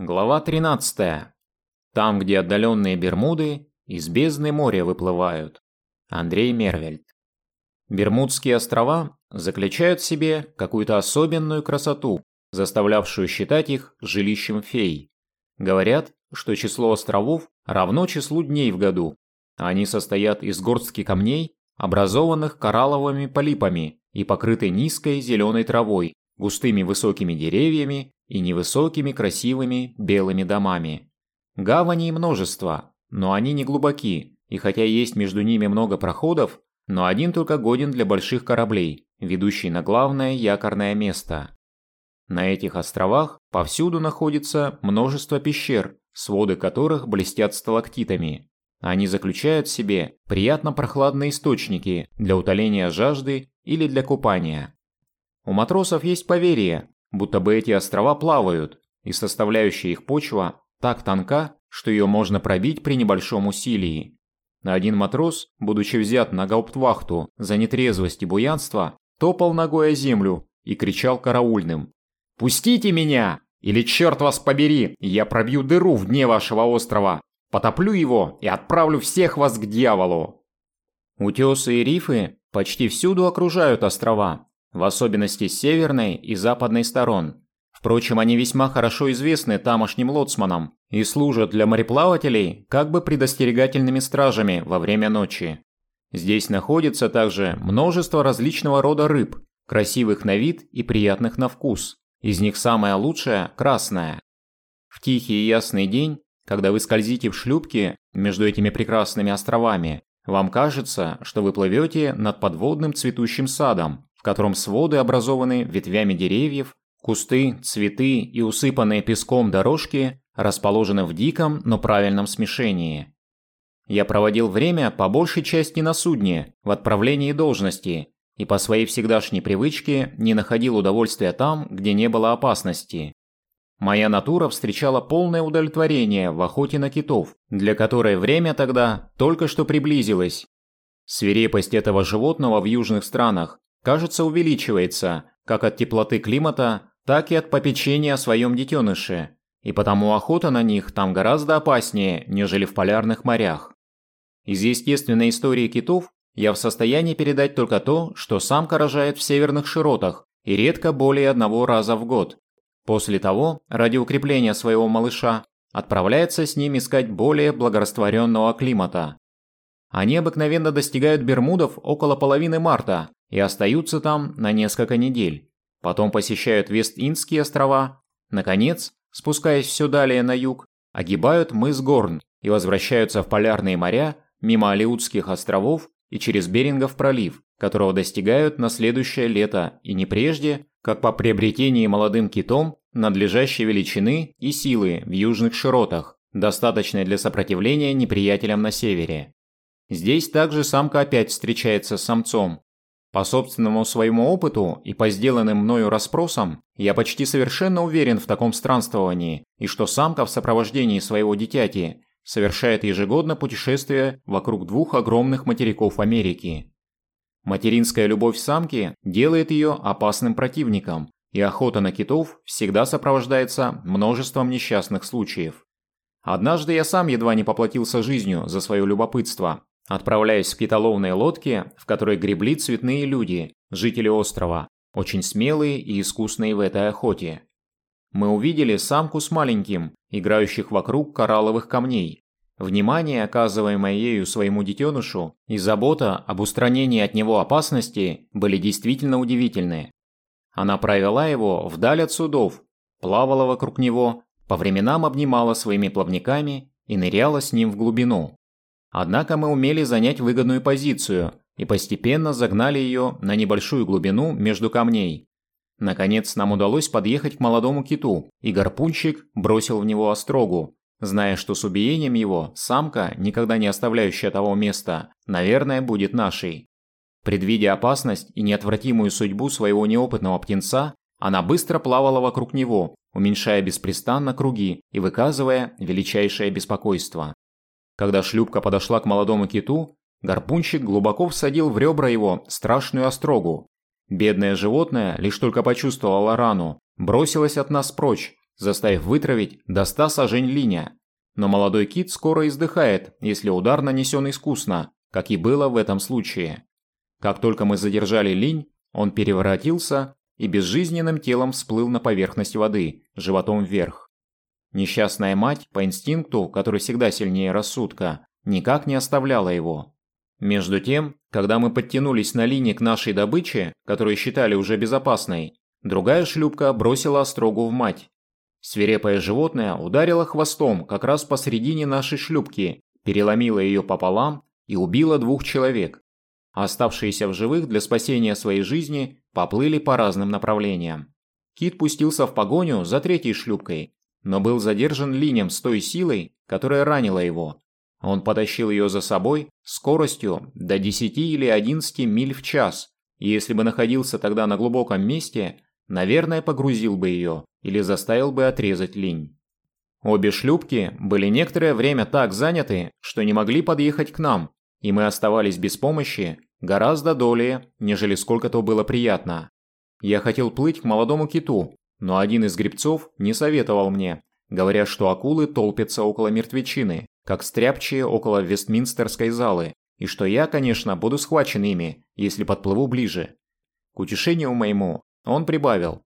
Глава 13. Там, где отдаленные Бермуды из бездны моря выплывают. Андрей Мервельд. Бермудские острова заключают в себе какую-то особенную красоту, заставлявшую считать их жилищем фей. Говорят, что число островов равно числу дней в году. Они состоят из горстки камней, образованных коралловыми полипами и покрыты низкой зеленой травой, густыми высокими деревьями и невысокими красивыми белыми домами. Гаваней множество, но они не глубоки, и хотя есть между ними много проходов, но один только годен для больших кораблей, ведущий на главное якорное место. На этих островах повсюду находится множество пещер, своды которых блестят сталактитами. Они заключают в себе приятно прохладные источники для утоления жажды или для купания. У матросов есть поверье, будто бы эти острова плавают, и составляющая их почва так тонка, что ее можно пробить при небольшом усилии. Один матрос, будучи взят на гауптвахту за нетрезвость и буянство, топал ногой о землю и кричал караульным. «Пустите меня! Или черт вас побери, я пробью дыру в дне вашего острова, потоплю его и отправлю всех вас к дьяволу!» Утесы и рифы почти всюду окружают острова, в особенности с северной и западной сторон. Впрочем, они весьма хорошо известны тамошним лоцманам и служат для мореплавателей как бы предостерегательными стражами во время ночи. Здесь находится также множество различного рода рыб, красивых на вид и приятных на вкус. Из них самая лучшая – красная. В тихий и ясный день, когда вы скользите в шлюпке между этими прекрасными островами, вам кажется, что вы плывете над подводным цветущим садом, котором своды образованы ветвями деревьев, кусты, цветы и усыпанные песком дорожки расположены в диком, но правильном смешении. Я проводил время по большей части на судне, в отправлении должности, и по своей всегдашней привычке не находил удовольствия там, где не было опасности. Моя натура встречала полное удовлетворение в охоте на китов, для которой время тогда только что приблизилось. Свирепость этого животного в южных странах кажется, увеличивается как от теплоты климата, так и от попечения о своем детеныше, и потому охота на них там гораздо опаснее, нежели в полярных морях. Из естественной истории китов я в состоянии передать только то, что самка рожает в северных широтах и редко более одного раза в год. После того, ради укрепления своего малыша, отправляется с ним искать более благорастворенного климата. Они обыкновенно достигают Бермудов около половины марта и остаются там на несколько недель. Потом посещают Вест-Индские острова. Наконец, спускаясь все далее на юг, огибают мыс Горн и возвращаются в полярные моря мимо Алиутских островов и через Берингов пролив, которого достигают на следующее лето и не прежде, как по приобретении молодым китом надлежащей величины и силы в южных широтах, достаточной для сопротивления неприятелям на севере. Здесь также самка опять встречается с самцом. По собственному своему опыту и по сделанным мною расспросам, я почти совершенно уверен в таком странствовании, и что самка в сопровождении своего дитяти совершает ежегодно путешествие вокруг двух огромных материков Америки. Материнская любовь самки делает ее опасным противником, и охота на китов всегда сопровождается множеством несчастных случаев. Однажды я сам едва не поплатился жизнью за свое любопытство, Отправляясь в китоловные лодки, в которой гребли цветные люди, жители острова, очень смелые и искусные в этой охоте. Мы увидели самку с маленьким, играющих вокруг коралловых камней. Внимание, оказываемое ею своему детенышу, и забота об устранении от него опасности были действительно удивительны. Она провела его вдаль от судов, плавала вокруг него, по временам обнимала своими плавниками и ныряла с ним в глубину. Однако мы умели занять выгодную позицию и постепенно загнали ее на небольшую глубину между камней. Наконец нам удалось подъехать к молодому киту, и гарпунщик бросил в него острогу, зная, что с убиением его самка, никогда не оставляющая того места, наверное, будет нашей. Предвидя опасность и неотвратимую судьбу своего неопытного птенца, она быстро плавала вокруг него, уменьшая беспрестанно круги и выказывая величайшее беспокойство. Когда шлюпка подошла к молодому киту, гарпунщик глубоко всадил в ребра его страшную острогу. Бедное животное лишь только почувствовало рану, бросилось от нас прочь, заставив вытравить до 100 сажень линя. Но молодой кит скоро издыхает, если удар нанесен искусно, как и было в этом случае. Как только мы задержали линь, он переворотился и безжизненным телом всплыл на поверхность воды, животом вверх. Несчастная мать, по инстинкту, который всегда сильнее рассудка, никак не оставляла его. Между тем, когда мы подтянулись на линии к нашей добыче, которую считали уже безопасной, другая шлюпка бросила острогу в мать. Свирепое животное ударило хвостом как раз посредине нашей шлюпки, переломило ее пополам и убило двух человек. Оставшиеся в живых для спасения своей жизни поплыли по разным направлениям. Кит пустился в погоню за третьей шлюпкой, но был задержан линем с той силой, которая ранила его. Он потащил ее за собой скоростью до 10 или 11 миль в час, и если бы находился тогда на глубоком месте, наверное, погрузил бы ее или заставил бы отрезать линь. Обе шлюпки были некоторое время так заняты, что не могли подъехать к нам, и мы оставались без помощи гораздо долее, нежели сколько то было приятно. Я хотел плыть к молодому киту, но один из гребцов не советовал мне, говоря, что акулы толпятся около мертвечины, как стряпчие около Вестминстерской залы, и что я, конечно, буду схвачен ими, если подплыву ближе. К утешению моему он прибавил.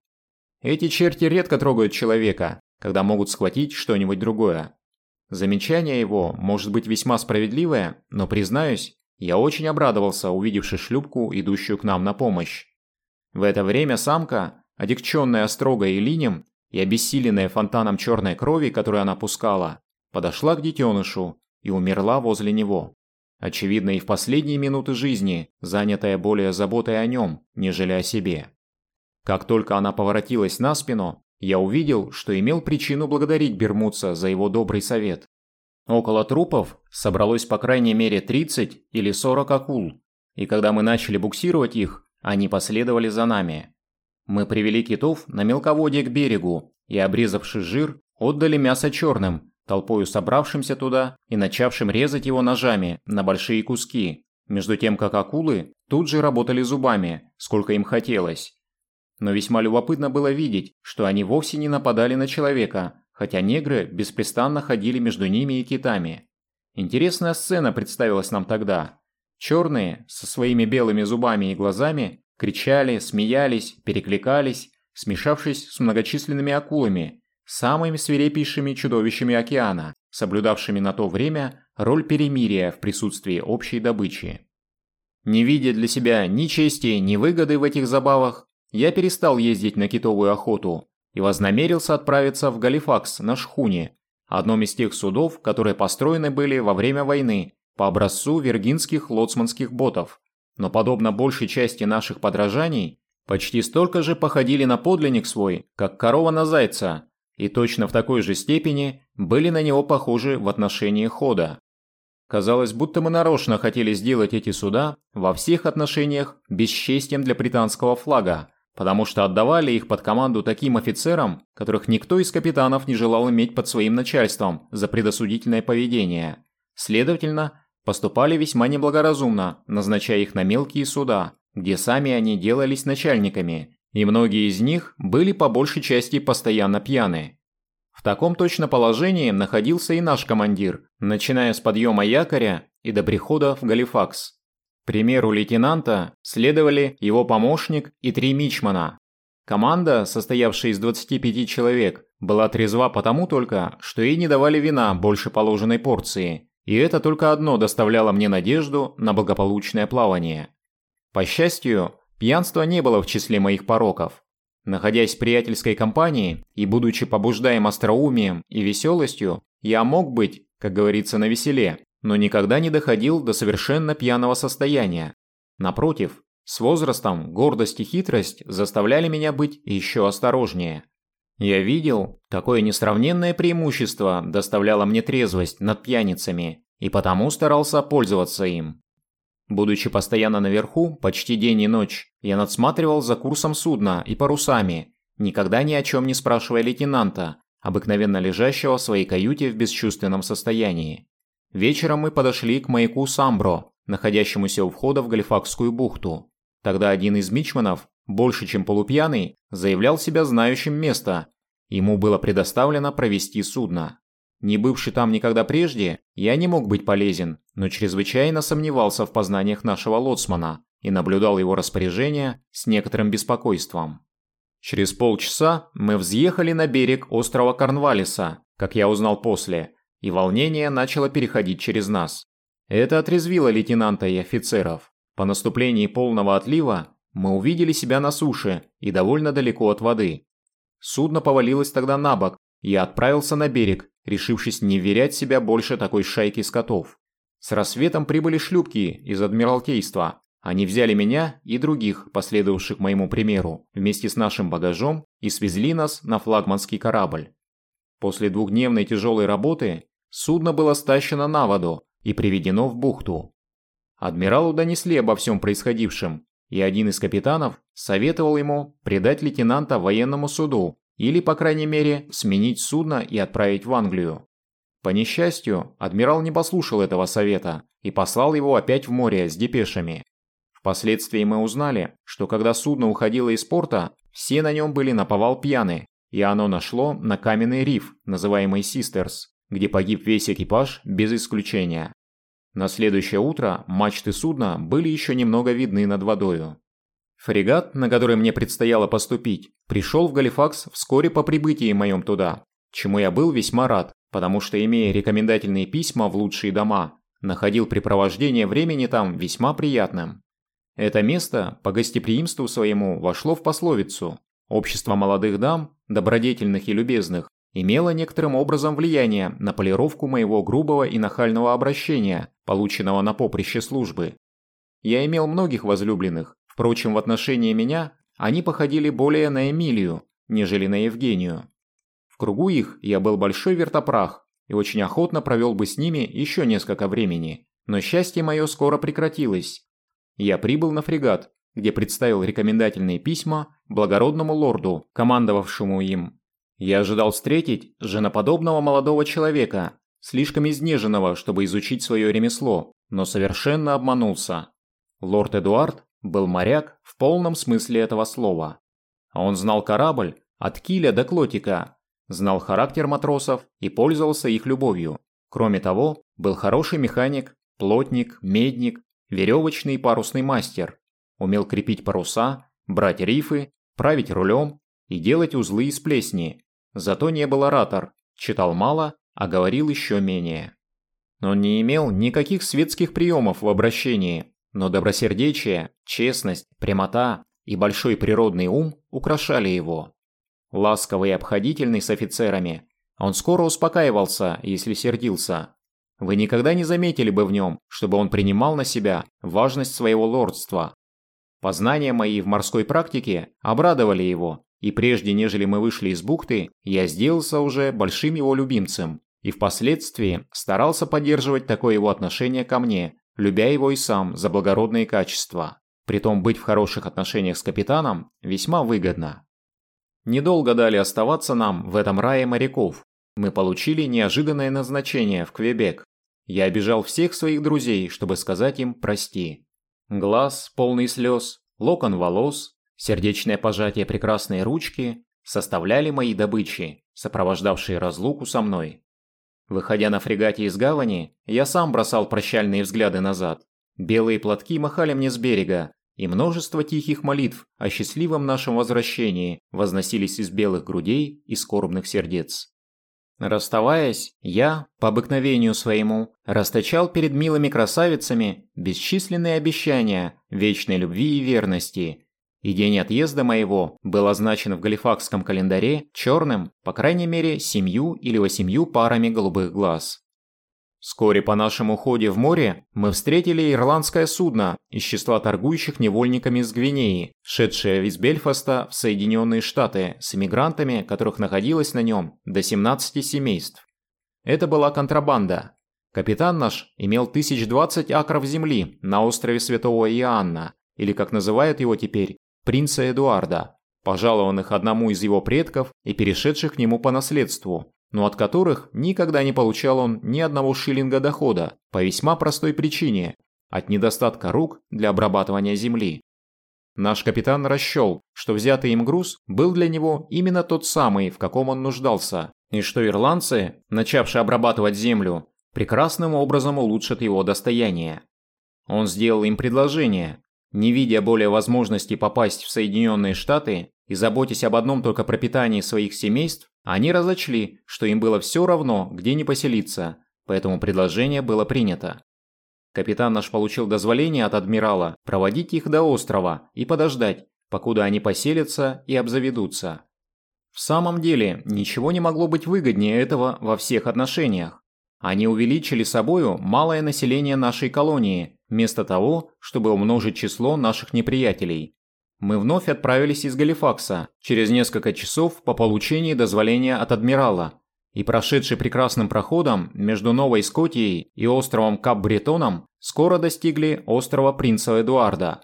Эти черти редко трогают человека, когда могут схватить что-нибудь другое. Замечание его может быть весьма справедливое, но, признаюсь, я очень обрадовался, увидевши шлюпку, идущую к нам на помощь. В это время самка, одекченная строгой и линем и обессиленная фонтаном черной крови, которую она пускала, подошла к детенышу и умерла возле него. Очевидно, и в последние минуты жизни, занятая более заботой о нем, нежели о себе. Как только она поворотилась на спину, я увидел, что имел причину благодарить Бермудца за его добрый совет. Около трупов собралось по крайней мере 30 или 40 акул, и когда мы начали буксировать их, они последовали за нами. Мы привели китов на мелководье к берегу и, обрезавший жир, отдали мясо черным, толпою собравшимся туда и начавшим резать его ножами на большие куски, между тем как акулы тут же работали зубами, сколько им хотелось. Но весьма любопытно было видеть, что они вовсе не нападали на человека, хотя негры беспрестанно ходили между ними и китами. Интересная сцена представилась нам тогда. Черные, со своими белыми зубами и глазами, кричали, смеялись, перекликались, смешавшись с многочисленными акулами, самыми свирепейшими чудовищами океана, соблюдавшими на то время роль перемирия в присутствии общей добычи. Не видя для себя ни чести, ни выгоды в этих забавах, я перестал ездить на китовую охоту и вознамерился отправиться в Галифакс на шхуне, одном из тех судов, которые построены были во время войны по образцу виргинских лоцманских ботов, но подобно большей части наших подражаний, почти столько же походили на подлинник свой, как корова на зайца, и точно в такой же степени были на него похожи в отношении хода. Казалось, будто мы нарочно хотели сделать эти суда во всех отношениях бесчестием для британского флага, потому что отдавали их под команду таким офицерам, которых никто из капитанов не желал иметь под своим начальством за предосудительное поведение. Следовательно, поступали весьма неблагоразумно, назначая их на мелкие суда, где сами они делались начальниками, и многие из них были по большей части постоянно пьяны. В таком точно положении находился и наш командир, начиная с подъема якоря и до прихода в Галифакс. Примеру лейтенанта следовали его помощник и три мичмана. Команда, состоявшая из 25 человек, была трезва потому только, что ей не давали вина больше положенной порции, и это только одно доставляло мне надежду на благополучное плавание. По счастью, Пьянство не было в числе моих пороков. Находясь в приятельской компании и будучи побуждаем остроумием и веселостью, я мог быть, как говорится, на веселе, но никогда не доходил до совершенно пьяного состояния. Напротив, с возрастом гордость и хитрость заставляли меня быть еще осторожнее. Я видел, какое несравненное преимущество доставляла мне трезвость над пьяницами, и потому старался пользоваться им. Будучи постоянно наверху, почти день и ночь, я надсматривал за курсом судна и парусами, никогда ни о чем не спрашивая лейтенанта, обыкновенно лежащего в своей каюте в бесчувственном состоянии. Вечером мы подошли к маяку Самбро, находящемуся у входа в Галифакскую бухту. Тогда один из мичманов, больше чем полупьяный, заявлял себя знающим место Ему было предоставлено провести судно. Не бывший там никогда прежде, я не мог быть полезен, но чрезвычайно сомневался в познаниях нашего лоцмана и наблюдал его распоряжения с некоторым беспокойством. Через полчаса мы взъехали на берег острова Корнвалиса, как я узнал после, и волнение начало переходить через нас. Это отрезвило лейтенанта и офицеров. По наступлении полного отлива мы увидели себя на суше и довольно далеко от воды. Судно повалилось тогда на бок, и я отправился на берег, решившись не верять себя больше такой шайки скотов. С рассветом прибыли шлюпки из Адмиралтейства. Они взяли меня и других, последовавших моему примеру, вместе с нашим багажом и свезли нас на флагманский корабль. После двухдневной тяжелой работы судно было стащено на воду и приведено в бухту. Адмиралу донесли обо всем происходившем, и один из капитанов советовал ему предать лейтенанта военному суду или, по крайней мере, сменить судно и отправить в Англию. По несчастью, адмирал не послушал этого совета и послал его опять в море с депешами. Впоследствии мы узнали, что когда судно уходило из порта, все на нем были наповал пьяны, и оно нашло на каменный риф, называемый Систерс, где погиб весь экипаж без исключения. На следующее утро мачты судна были еще немного видны над водою. Фрегат, на который мне предстояло поступить, пришел в Галифакс вскоре по прибытии моем туда, чему я был весьма рад, потому что, имея рекомендательные письма в лучшие дома, находил препровождение времени там весьма приятным. Это место по гостеприимству своему вошло в пословицу. Общество молодых дам, добродетельных и любезных, имело некоторым образом влияние на полировку моего грубого и нахального обращения, полученного на поприще службы. Я имел многих возлюбленных, Впрочем, в отношении меня они походили более на Эмилию, нежели на Евгению. В кругу их я был большой вертопрах и очень охотно провел бы с ними еще несколько времени, но счастье мое скоро прекратилось. Я прибыл на фрегат, где представил рекомендательные письма благородному лорду, командовавшему им. Я ожидал встретить женоподобного молодого человека, слишком изнеженного, чтобы изучить свое ремесло, но совершенно обманулся. Лорд Эдуард был моряк в полном смысле этого слова. Он знал корабль от киля до клотика, знал характер матросов и пользовался их любовью. Кроме того, был хороший механик, плотник, медник, веревочный и парусный мастер. Умел крепить паруса, брать рифы, править рулем и делать узлы из плесни. Зато не был оратор, читал мало, а говорил еще менее. Он не имел никаких светских приемов в обращении, но добросердечие, честность, прямота и большой природный ум украшали его. Ласковый и обходительный с офицерами, он скоро успокаивался, если сердился. Вы никогда не заметили бы в нем, чтобы он принимал на себя важность своего лордства. Познания мои в морской практике обрадовали его, и прежде нежели мы вышли из бухты, я сделался уже большим его любимцем и впоследствии старался поддерживать такое его отношение ко мне, любя его и сам за благородные качества. Притом быть в хороших отношениях с капитаном весьма выгодно. Недолго дали оставаться нам в этом рае моряков. Мы получили неожиданное назначение в Квебек. Я обижал всех своих друзей, чтобы сказать им «прости». Глаз, полный слез, локон волос, сердечное пожатие прекрасной ручки составляли мои добычи, сопровождавшие разлуку со мной. Выходя на фрегате из гавани, я сам бросал прощальные взгляды назад. Белые платки махали мне с берега, и множество тихих молитв о счастливом нашем возвращении возносились из белых грудей и скорбных сердец. Расставаясь, я, по обыкновению своему, расточал перед милыми красавицами бесчисленные обещания вечной любви и верности, и день отъезда моего был означен в галифакском календаре черным, по крайней мере, семью или восемью парами голубых глаз. Вскоре по нашему уходе в море мы встретили ирландское судно из числа торгующих невольниками из Гвинеи, шедшее из Бельфаста в Соединенные Штаты с эмигрантами, которых находилось на нем до 17 семейств. Это была контрабанда. Капитан наш имел 1020 акров земли на острове Святого Иоанна, или как называют его теперь, принца Эдуарда, пожалованных одному из его предков и перешедших к нему по наследству, но от которых никогда не получал он ни одного шиллинга дохода по весьма простой причине – от недостатка рук для обрабатывания земли. наш капитан расчел, что взятый им груз был для него именно тот самый, в каком он нуждался, и что ирландцы, начавшие обрабатывать землю, прекрасным образом улучшат его достояние. Он сделал им предложение, не видя более возможности попасть в Соединенные Штаты и заботясь об одном только пропитании своих семейств, они разочли, что им было все равно, где не поселиться, поэтому предложение было принято. Капитан наш получил дозволение от адмирала проводить их до острова и подождать, покуда они поселятся и обзаведутся. В самом деле, ничего не могло быть выгоднее этого во всех отношениях. Они увеличили собою малое население нашей колонии, вместо того, чтобы умножить число наших неприятелей. Мы вновь отправились из Галифакса через несколько часов по получении дозволения от адмирала, и прошедший прекрасным проходом между Новой Скотией и островом Кап-Бретоном скоро достигли острова Принца Эдуарда.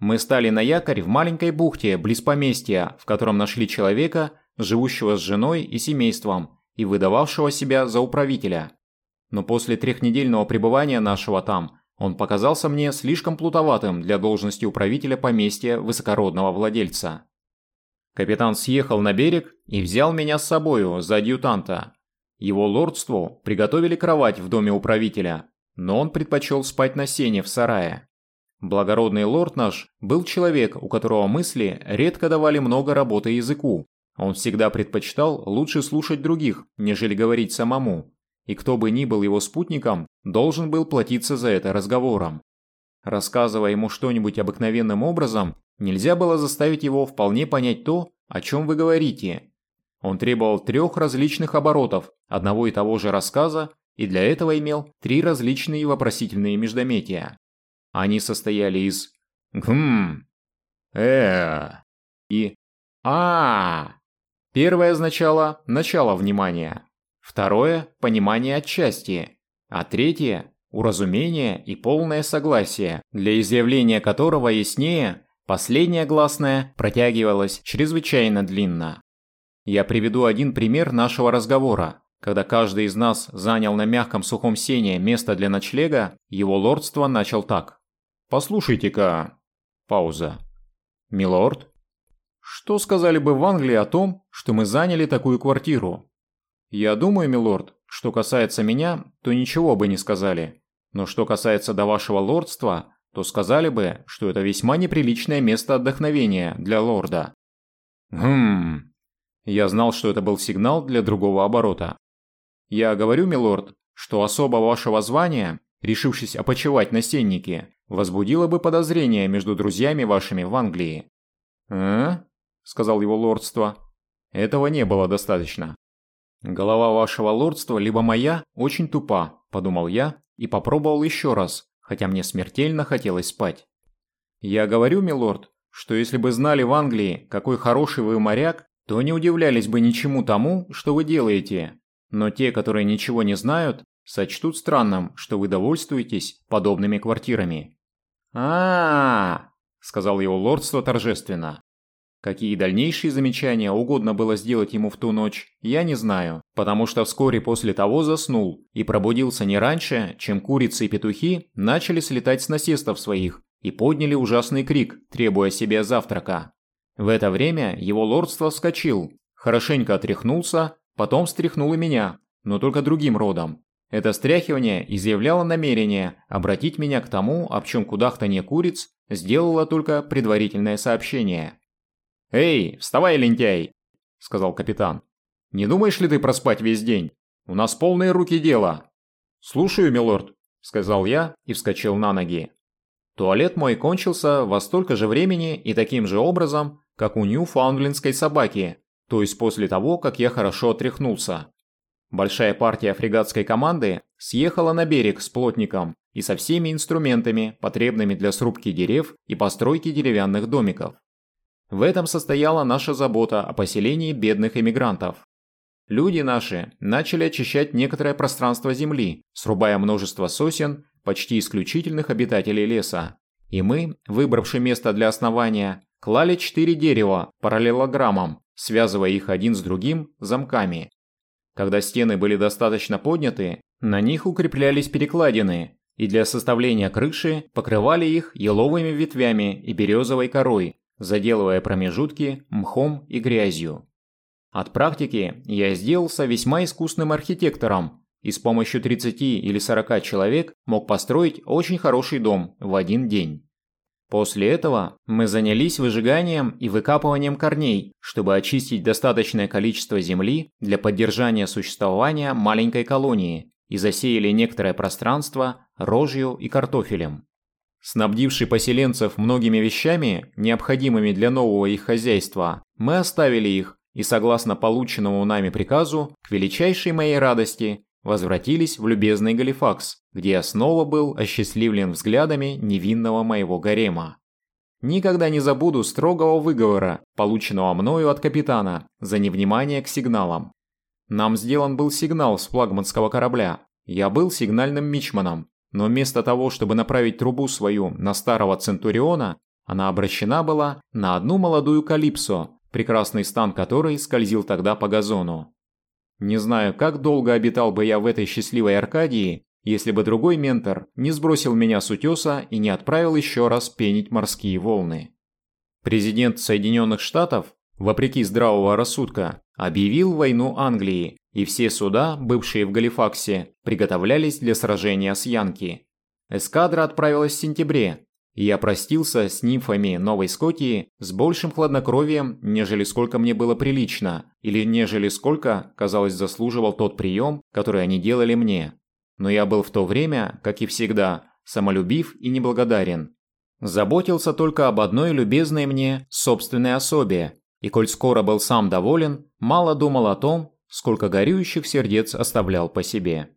Мы стали на якорь в маленькой бухте близ поместья, в котором нашли человека, живущего с женой и семейством и выдававшего себя за управителя. Но после трехнедельного пребывания нашего там он показался мне слишком плутоватым для должности управителя поместья высокородного владельца. Капитан съехал на берег и взял меня с собою за адъютанта. Его лордству приготовили кровать в доме управителя, но он предпочел спать на сене в сарае. Благородный лорд наш был человек, у которого мысли редко давали много работы языку. Он всегда предпочитал лучше слушать других, нежели говорить самому. И кто бы ни был его спутником, должен был платиться за это разговором. Рассказывая ему что-нибудь обыкновенным образом, нельзя было заставить его вполне понять то, о чем вы говорите. Он требовал трех различных оборотов одного и того же рассказа и для этого имел три различные вопросительные междометия. Они состояли из «гм», «э» и «а». Первое означало «начало внимания», второе – «понимание отчасти», а третье уразумение и полное согласие, для изъявления которого яснее последняя гласная протягивалась чрезвычайно длинно. Я приведу один пример нашего разговора. Когда каждый из нас занял на мягком сухом сене место для ночлега, его лордство начал так. «Послушайте-ка...» Пауза. «Милорд?» «Что сказали бы в Англии о том, что мы заняли такую квартиру?» «Я думаю, милорд, что касается меня, то ничего бы не сказали. Но что касается до вашего лордства, то сказали бы, что это весьма неприличное место отдохновения для лорда. Хм. Я знал, что это был сигнал для другого оборота. Я говорю, милорд, что особо вашего звания, решившись опочивать на сеннике, возбудило бы подозрение между друзьями вашими в Англии. «А?» – сказал его лордство. «Этого не было достаточно. «Голова вашего лордства, либо моя, очень тупа», – подумал я и попробовал еще раз, хотя мне смертельно хотелось спать. «Я говорю, милорд, что если бы знали в Англии, какой хороший вы моряк, то не удивлялись бы ничему тому, что вы делаете. Но те, которые ничего не знают, сочтут странным, что вы довольствуетесь подобными квартирами». «А-а-а!» – сказал его лордство торжественно. Какие дальнейшие замечания угодно было сделать ему в ту ночь, я не знаю, потому что вскоре после того заснул и пробудился не раньше, чем курицы и петухи начали слетать с насестов своих и подняли ужасный крик, требуя себе завтрака. В это время его лордство вскочил, хорошенько отряхнулся, потом встряхнул и меня, но только другим родом. Это стряхивание изъявляло намерение обратить меня к тому, об чем кудахтанье куриц сделало только предварительное сообщение. «Эй, вставай, лентяй!» – сказал капитан. «Не думаешь ли ты проспать весь день? У нас полные руки дела». «Слушаю, милорд», – сказал я и вскочил на ноги. Туалет мой кончился во столько же времени и таким же образом, как у ньюфаундлендской собаки, то есть после того, как я хорошо отряхнулся. Большая партия фрегатской команды съехала на берег с плотником и со всеми инструментами, потребными для срубки дерев и постройки деревянных домиков. В этом состояла наша забота о поселении бедных эмигрантов. Люди наши начали очищать некоторое пространство земли, срубая множество сосен, почти исключительных обитателей леса. И мы, выбравши место для основания, клали четыре дерева параллелограммом, связывая их один с другим замками. Когда стены были достаточно подняты, на них укреплялись перекладины, и для составления крыши покрывали их еловыми ветвями и березовой корой, заделывая промежутки мхом и грязью. От практики я сделался весьма искусным архитектором и с помощью 30 или 40 человек мог построить очень хороший дом в один день. После этого мы занялись выжиганием и выкапыванием корней, чтобы очистить достаточное количество земли для поддержания существования маленькой колонии и засеяли некоторое пространство рожью и картофелем. Снабдивший поселенцев многими вещами, необходимыми для нового их хозяйства, мы оставили их и, согласно полученному нами приказу, к величайшей моей радости, возвратились в любезный Галифакс, где я снова был осчастливлен взглядами невинного моего гарема. Никогда не забуду строгого выговора, полученного мною от капитана за невнимание к сигналам. Нам сделан был сигнал с флагманского корабля. Я был сигнальным мичманом, но вместо того, чтобы направить трубу свою на старого Центуриона, она обращена была на одну молодую Калипсо, прекрасный стан которой скользил тогда по газону. Не знаю, как долго обитал бы я в этой счастливой Аркадии, если бы другой ментор не сбросил меня с утеса и не отправил еще раз пенить морские волны. Президент Соединенных Штатов, вопреки здравого рассудка, объявил войну Англии, и все суда, бывшие в Галифаксе, приготовлялись для сражения с Янки. Эскадра отправилась в сентябре, и я простился с нимфами Новой Скотии с большим хладнокровием, нежели сколько мне было прилично, или нежели сколько, казалось, заслуживал тот прием, который они делали мне. Но я был в то время, как и всегда, самолюбив и неблагодарен. Заботился только об одной любезной мне собственной особе, и коль скоро был сам доволен, мало думал о том, сколько горюющих сердец оставлял по себе.